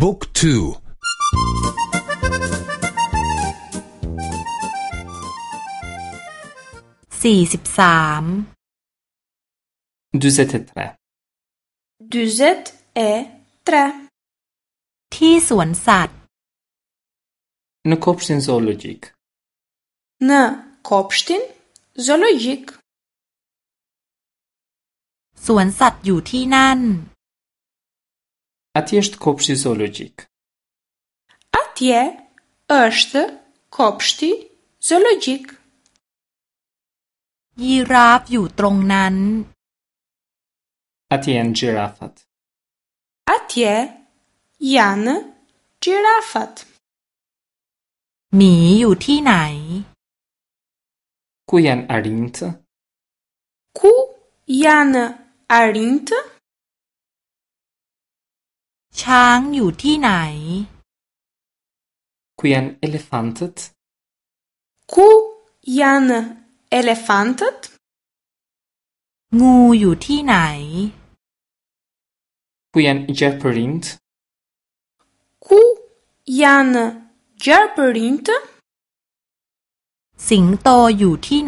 บุ๊กทูสี่สิบสามดูเซตตรดูเซตเอตรที่สวนสัตว์นคอบชินโซโลจิกนคอบชินโซโลจิกสวนสัตว์อยู่ที่นั่น Atje është kopshti zoologjik. Atje është kopshti zoologjik. Giraf ju tërong nan. Atje janë gjirafat. Atje janë gjirafat. Mi ju ti naj. Ku janë arintë? Ku janë arintë? Chang yu Ku yan elefantët? Ngu ti Ku yan gjerpërint? Ku yan gjerpërint? to ti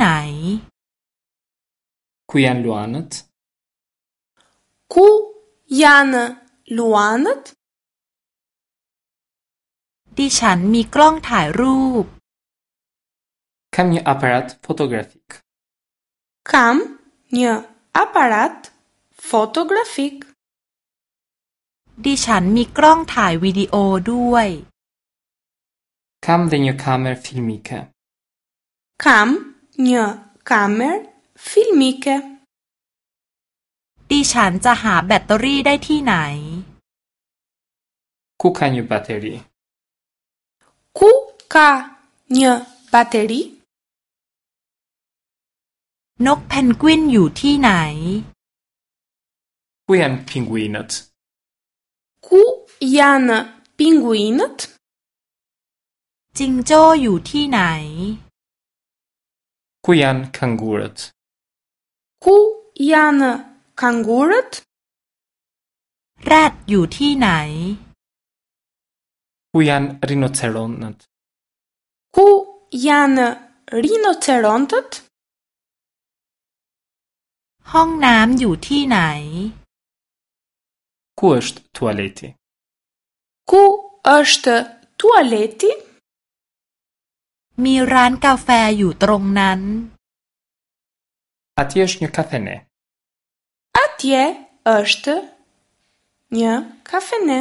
Ku yan luanët? ลวนต์ดิฉันมีกล้องถ่ายรูปคัมเนอ aparat fotografik คัมเนอ aparat fotografik ดิฉันมีกล้องถ่ายวิดีโอด้วยคัมเนอ kamer filmika คัมเนอ kamer f ิ l m i k a ดิฉันจะหาแบตเตอรี่ได้ที่ไหน ka një bateri? Ku ka një bateri? นกเพนกวินอยู่ที่ไหนคุยันพิงกวินต์คุยันพิงกวินต์จิงโจ้อยู่ที่ไหนคุยันคังกูรต์คุยันคังกูรต์แรดอยู่ที่ไหน ku janë rinocerontët? Ku janë rinocerontët? Hong nam ju ti nai? Ku është tualeti? Ku është tualeti? Mi ran kafe ju trong nan. Ati është një kafene. Atje është një kafene.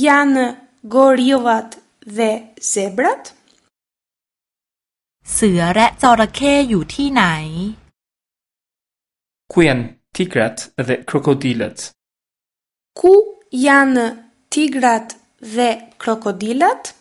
Janë gorjot dhe zebrat? Sëra dhe jorakeu janë ku? Kujen, tigrat dhe krokodilat? Ku janë tigrat dhe krokodilat?